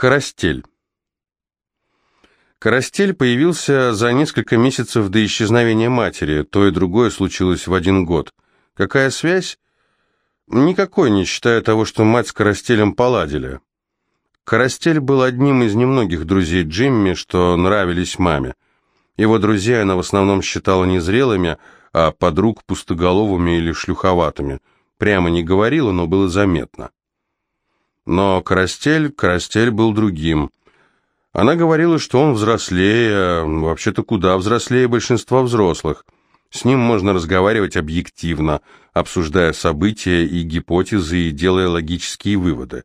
Карастель. Карастель появился за несколько месяцев до исчезновения матери, то и другое случилось в один год. Какая связь? Никакой, не считая того, что мать с Карастелем поладили. Карастель был одним из немногих друзей Джимми, что нравились маме. Его друзья она в основном считала незрелыми, а подруг пустоголовыми или шлюховатыми. Прямо не говорила, но было заметно. Но Карастель, Карастель был другим. Она говорила, что он взрослее, вообще-то куда взрослее большинства взрослых. С ним можно разговаривать объективно, обсуждая события и гипотезы и делая логические выводы.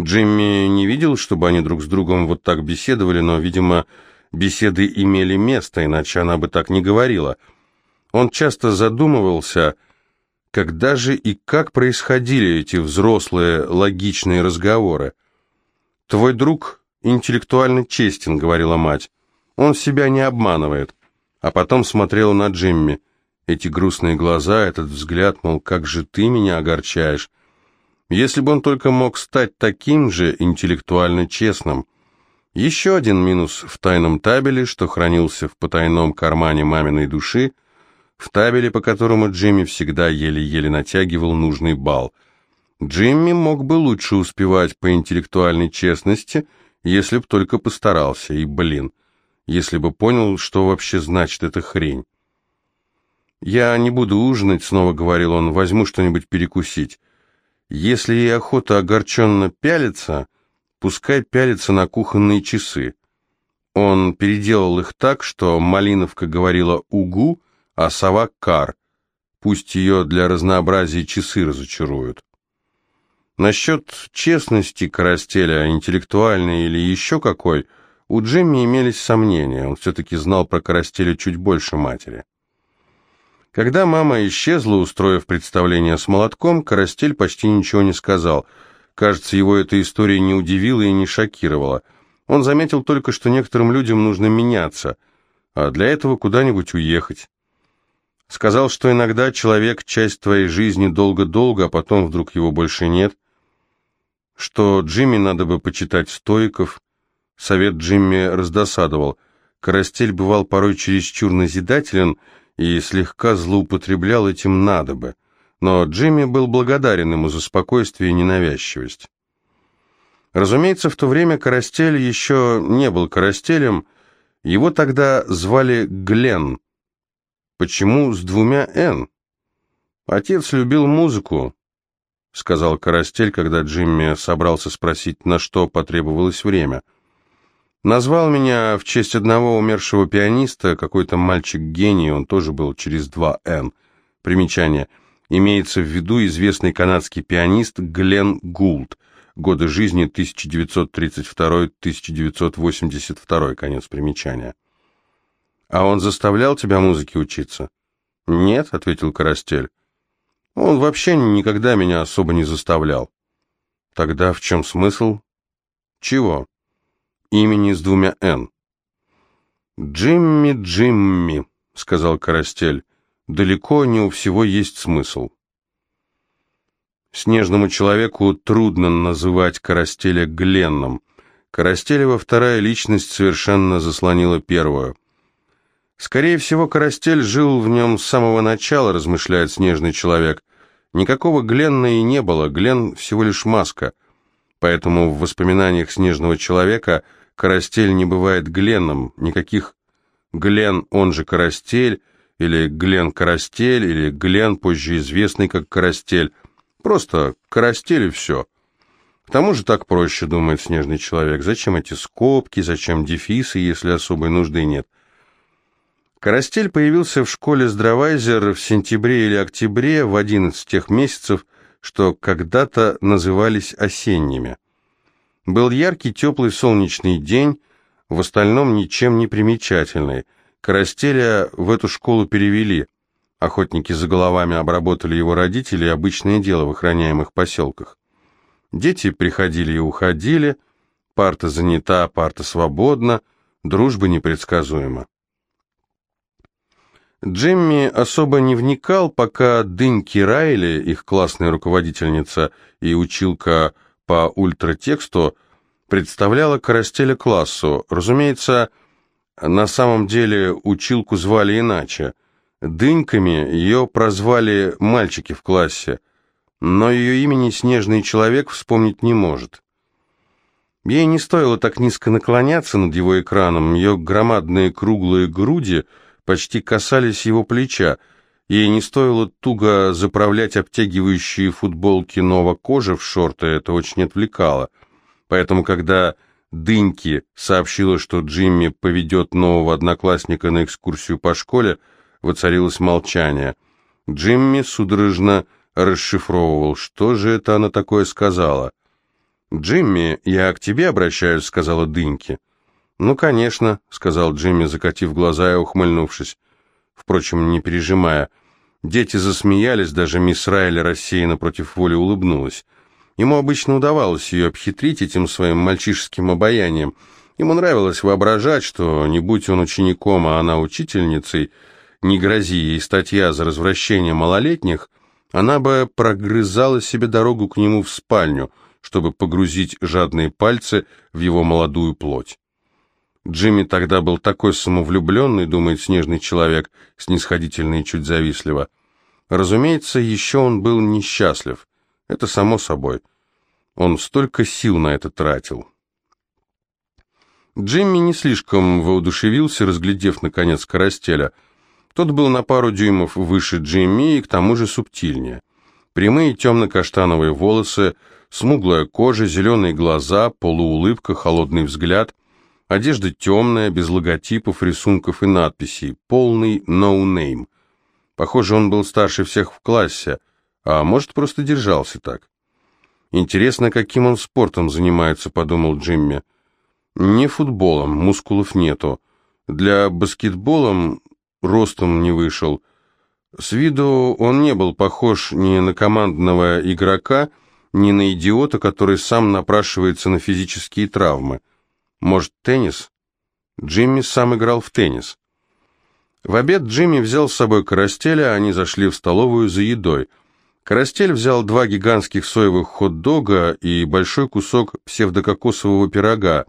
Джимми не видел, чтобы они друг с другом вот так беседовали, но, видимо, беседы имели место, иначе она бы так не говорила. Он часто задумывался, когда же и как происходили эти взрослые логичные разговоры. «Твой друг интеллектуально честен», — говорила мать. «Он себя не обманывает». А потом смотрела на Джимми. Эти грустные глаза, этот взгляд, мол, как же ты меня огорчаешь. Если бы он только мог стать таким же интеллектуально честным. Еще один минус в тайном табеле, что хранился в потайном кармане маминой души, в табеле, по которому Джимми всегда еле-еле натягивал нужный балл. Джимми мог бы лучше успевать по интеллектуальной честности, если б только постарался, и, блин, если бы понял, что вообще значит эта хрень. «Я не буду ужинать», — снова говорил он, — «возьму что-нибудь перекусить. Если ей охота огорченно пялиться, пускай пялится на кухонные часы». Он переделал их так, что Малиновка говорила «угу», а сова «кар». Пусть ее для разнообразия часы разочаруют. Насчет честности Карастеля, интеллектуальной или еще какой, у Джимми имелись сомнения, он все-таки знал про Карастеля чуть больше матери. Когда мама исчезла, устроив представление с молотком, Карастель почти ничего не сказал. Кажется, его эта история не удивила и не шокировала. Он заметил только, что некоторым людям нужно меняться, а для этого куда-нибудь уехать. Сказал, что иногда человек – часть твоей жизни долго-долго, а потом вдруг его больше нет. Что Джимми надо бы почитать стоиков. Совет Джимми раздосадовал. Карастель бывал порой чересчур назидателен и слегка злоупотреблял этим надо бы. Но Джимми был благодарен ему за спокойствие и ненавязчивость. Разумеется, в то время Карастель еще не был Карастелем, его тогда звали Глен – Почему с двумя «Н»? Отец любил музыку, сказал Карастель, когда Джимми собрался спросить, на что потребовалось время. Назвал меня в честь одного умершего пианиста, какой-то мальчик-гений, он тоже был через два «Н». Примечание. Имеется в виду известный канадский пианист Глен Гулд, годы жизни 1932-1982, конец примечания. «А он заставлял тебя музыке учиться?» «Нет», — ответил Карастель. «Он вообще никогда меня особо не заставлял». «Тогда в чем смысл?» «Чего?» «Имени с двумя «Н». «Джимми, Джимми», — сказал Карастель. «Далеко не у всего есть смысл». Снежному человеку трудно называть Карастеля Гленном. Карастелева вторая личность совершенно заслонила первую. Скорее всего, Карастель жил в нем с самого начала, размышляет снежный человек. Никакого Гленна и не было, Глен всего лишь маска. Поэтому в воспоминаниях снежного человека Карастель не бывает Гленном, никаких Глен, он же Карастель, или Глен Карастель, или Глен, позже известный как Карастель. Просто Карастель и все. К тому же так проще, думает снежный человек. Зачем эти скобки, зачем дефисы, если особой нужды нет? Карастель появился в школе Здравайзер в сентябре или октябре, в один из тех месяцев, что когда-то назывались осенними. Был яркий, теплый, солнечный день, в остальном ничем не примечательный. Карастеля в эту школу перевели. Охотники за головами обработали его родителей, обычное дело в охраняемых поселках. Дети приходили и уходили, парта занята, парта свободна, дружба непредсказуема. Джимми особо не вникал, пока Дыньки Райли, их классная руководительница и училка по ультратексту, представляла Карастеля классу. Разумеется, на самом деле училку звали иначе. Дыньками ее прозвали мальчики в классе, но ее имени Снежный Человек вспомнить не может. Ей не стоило так низко наклоняться над его экраном, ее громадные круглые груди почти касались его плеча, ей не стоило туго заправлять обтягивающие футболки Нова кожи в шорты, это очень отвлекало. Поэтому, когда Дыньки сообщила, что Джимми поведет нового одноклассника на экскурсию по школе, воцарилось молчание. Джимми судорожно расшифровывал, что же это она такое сказала. «Джимми, я к тебе обращаюсь», — сказала Дыньки. «Ну, конечно», — сказал Джимми, закатив глаза и ухмыльнувшись. Впрочем, не пережимая. Дети засмеялись, даже мисс Райли рассеянно против воли улыбнулась. Ему обычно удавалось ее обхитрить этим своим мальчишеским обаянием. Ему нравилось воображать, что, не будь он учеником, а она учительницей, не грози ей статья за развращение малолетних, она бы прогрызала себе дорогу к нему в спальню, чтобы погрузить жадные пальцы в его молодую плоть. Джимми тогда был такой самовлюбленный, думает снежный человек, снисходительно и чуть завистливо. Разумеется, еще он был несчастлив. Это само собой. Он столько сил на это тратил. Джимми не слишком воодушевился, разглядев, наконец, Карастеля. Тот был на пару дюймов выше Джимми и к тому же субтильнее. Прямые темно-каштановые волосы, смуглая кожа, зеленые глаза, полуулыбка, холодный взгляд. Одежда темная, без логотипов, рисунков и надписей. Полный no name. Похоже, он был старше всех в классе – а может, просто держался так. Интересно, каким он спортом занимается, подумал Джимми. Не футболом, мускулов нету. Для баскетбола ростом не вышел. С виду он не был похож ни на командного игрока, ни на идиота, который сам напрашивается на физические травмы. Может, теннис? Джимми сам играл в теннис. В обед Джимми взял с собой карастеля, они зашли в столовую за едой – Карастель взял два гигантских соевых хот-дога и большой кусок псевдококосового пирога,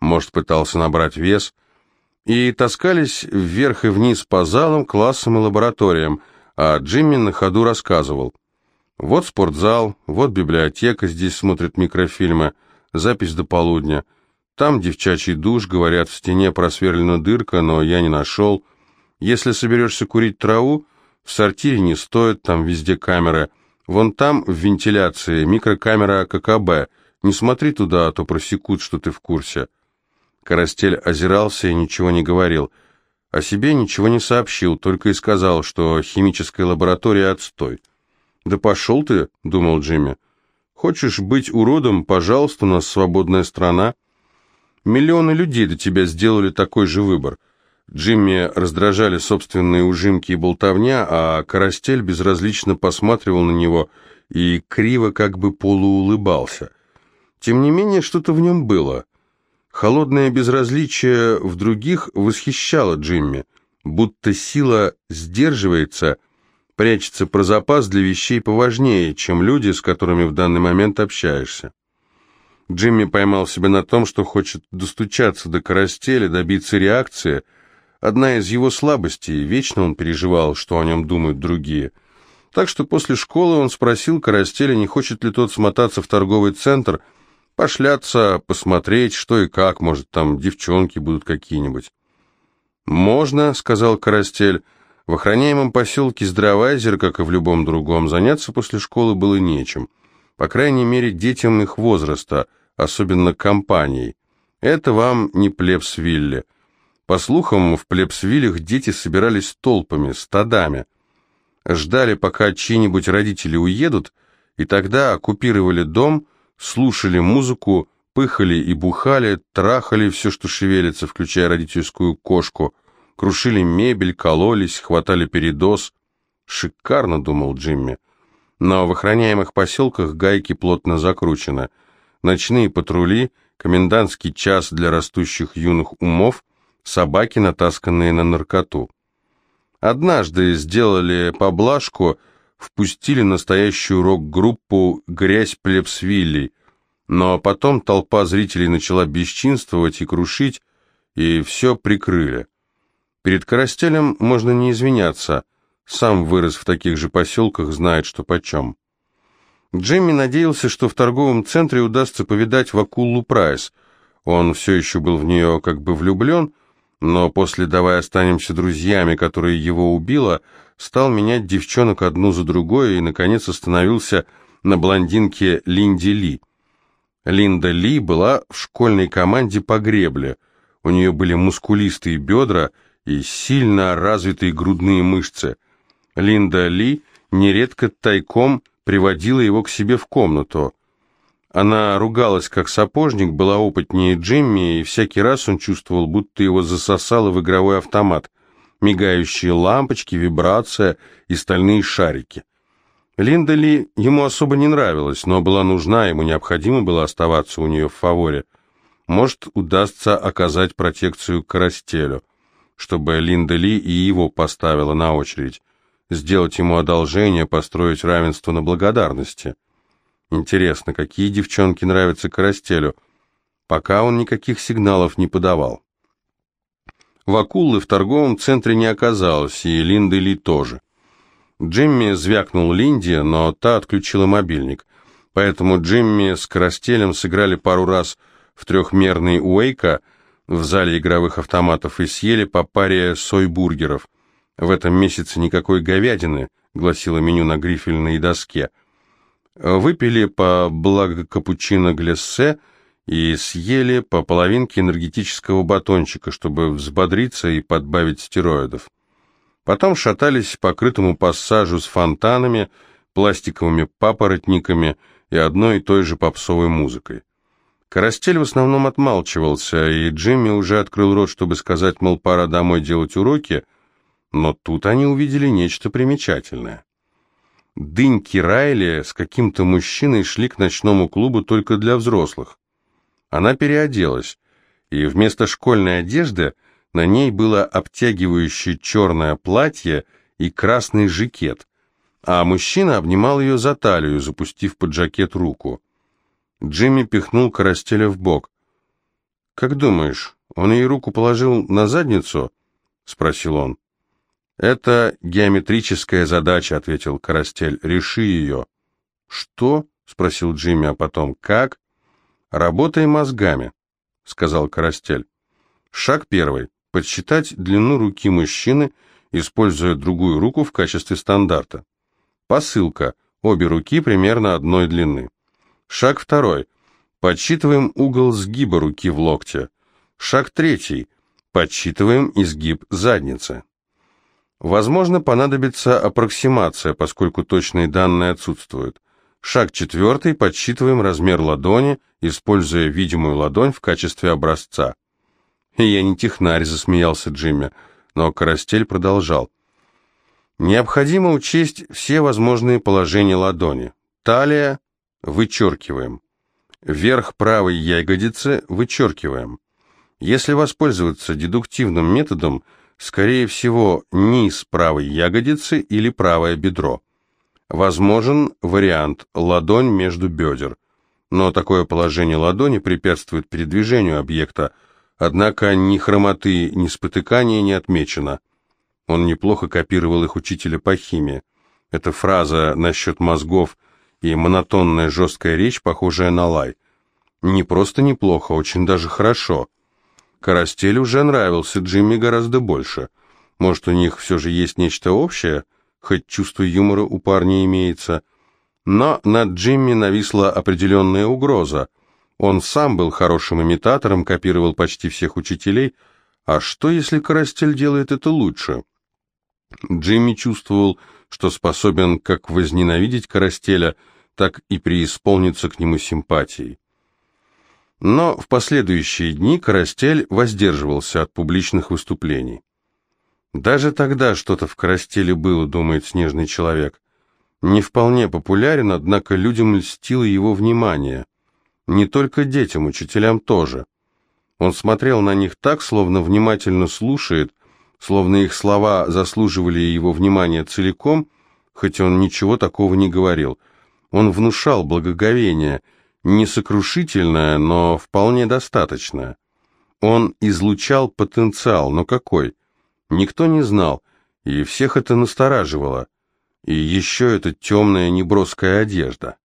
может, пытался набрать вес, и таскались вверх и вниз по залам, классам и лабораториям, а Джимми на ходу рассказывал. Вот спортзал, вот библиотека, здесь смотрят микрофильмы, запись до полудня. Там девчачий душ, говорят, в стене просверлена дырка, но я не нашел. Если соберешься курить траву, в сортире не стоит, там везде камеры. Вон там, в вентиляции, микрокамера ККБ. Не смотри туда, а то просекут, что ты в курсе». Карастель озирался и ничего не говорил. О себе ничего не сообщил, только и сказал, что химическая лаборатория отстой. «Да пошел ты», — думал Джимми. «Хочешь быть уродом? Пожалуйста, у нас свободная страна. Миллионы людей до тебя сделали такой же выбор. Джимми раздражали собственные ужимки и болтовня, а Карастель безразлично посматривал на него и криво как бы полуулыбался. Тем не менее, что-то в нем было. Холодное безразличие в других восхищало Джимми, будто сила сдерживается, прячется про запас для вещей поважнее, чем люди, с которыми в данный момент общаешься. Джимми поймал себя на том, что хочет достучаться до Карастеля, добиться реакции – одна из его слабостей, вечно он переживал, что о нем думают другие. Так что после школы он спросил Карастеля, не хочет ли тот смотаться в торговый центр, пошляться, посмотреть, что и как, может, там девчонки будут какие-нибудь. «Можно», — сказал Карастель, — «в охраняемом поселке Здравайзер, как и в любом другом, заняться после школы было нечем. По крайней мере, детям их возраста, особенно компанией. Это вам не плебсвилле». По слухам, в Плебсвиллях дети собирались толпами, стадами. Ждали, пока чьи-нибудь родители уедут, и тогда оккупировали дом, слушали музыку, пыхали и бухали, трахали все, что шевелится, включая родительскую кошку, крушили мебель, кололись, хватали передоз. Шикарно, думал Джимми. Но в охраняемых поселках гайки плотно закручены. Ночные патрули, комендантский час для растущих юных умов — собаки, натасканные на наркоту. Однажды сделали поблажку, впустили настоящую рок-группу «Грязь плебсвилей». Но потом толпа зрителей начала бесчинствовать и крушить, и все прикрыли. Перед Карастелем можно не извиняться, сам вырос в таких же поселках, знает, что почем. Джимми надеялся, что в торговом центре удастся повидать Вакуллу Прайс. Он все еще был в нее как бы влюблен, но после «давай останемся друзьями», которая его убила, стал менять девчонок одну за другой и, наконец, остановился на блондинке Линди Ли. Линда Ли была в школьной команде по гребле. У нее были мускулистые бедра и сильно развитые грудные мышцы. Линда Ли нередко тайком приводила его к себе в комнату. Она ругалась как сапожник, была опытнее Джимми, и всякий раз он чувствовал, будто его засосало в игровой автомат. Мигающие лампочки, вибрация и стальные шарики. Линда Ли ему особо не нравилась, но была нужна, ему необходимо было оставаться у нее в фаворе. Может, удастся оказать протекцию Карастелю, чтобы Линда Ли и его поставила на очередь сделать ему одолжение, построить равенство на благодарности. Интересно, какие девчонки нравятся Карастелю? Пока он никаких сигналов не подавал. Вакуллы в торговом центре не оказалось, и Линды Ли тоже. Джимми звякнул Линде, но та отключила мобильник. Поэтому Джимми с Карастелем сыграли пару раз в трехмерный Уэйка в зале игровых автоматов и съели по паре сойбургеров. В этом месяце никакой говядины, гласило меню на грифельной доске. Выпили по благо капучино глессе и съели по половинке энергетического батончика, чтобы взбодриться и подбавить стероидов. Потом шатались по крытому пассажу с фонтанами, пластиковыми папоротниками и одной и той же попсовой музыкой. Карастель в основном отмалчивался, и Джимми уже открыл рот, чтобы сказать, мол, пора домой делать уроки, но тут они увидели нечто примечательное. Дыньки Райли с каким-то мужчиной шли к ночному клубу только для взрослых. Она переоделась, и вместо школьной одежды на ней было обтягивающее черное платье и красный жакет, а мужчина обнимал ее за талию, запустив под жакет руку. Джимми пихнул Карастеля в бок. «Как думаешь, он ей руку положил на задницу?» — спросил он. «Это геометрическая задача», — ответил Карастель. «Реши ее». «Что?» — спросил Джимми, а потом «Как?» «Работай мозгами», — сказал Карастель. Шаг первый. Подсчитать длину руки мужчины, используя другую руку в качестве стандарта. Посылка. Обе руки примерно одной длины. Шаг второй. Подсчитываем угол сгиба руки в локте. Шаг третий. Подсчитываем изгиб задницы. Возможно, понадобится аппроксимация, поскольку точные данные отсутствуют. Шаг четвертый. Подсчитываем размер ладони, используя видимую ладонь в качестве образца. «Я не технарь», — засмеялся Джимми, но Карастель продолжал. «Необходимо учесть все возможные положения ладони. Талия — вычеркиваем. Верх правой ягодицы — вычеркиваем. Если воспользоваться дедуктивным методом — скорее всего, низ правой ягодицы или правое бедро. Возможен вариант ладонь между бедер, но такое положение ладони препятствует передвижению объекта, однако ни хромоты, ни спотыкания не отмечено. Он неплохо копировал их учителя по химии. Эта фраза насчет мозгов и монотонная жесткая речь, похожая на лай. Не просто неплохо, очень даже хорошо. Карастель уже нравился Джимми гораздо больше. Может, у них все же есть нечто общее, хоть чувство юмора у парня имеется. Но над Джимми нависла определенная угроза. Он сам был хорошим имитатором, копировал почти всех учителей. А что, если Карастель делает это лучше? Джимми чувствовал, что способен как возненавидеть Карастеля, так и преисполниться к нему симпатией. Но в последующие дни Карастель воздерживался от публичных выступлений. Даже тогда что-то в Карастеле было, думает снежный человек. Не вполне популярен, однако людям льстило его внимание. Не только детям, учителям тоже. Он смотрел на них так, словно внимательно слушает, словно их слова заслуживали его внимания целиком, хоть он ничего такого не говорил. Он внушал благоговение – Несокрушительное, но вполне достаточное. Он излучал потенциал, но какой? Никто не знал, и всех это настораживало. И еще эта темная неброская одежда.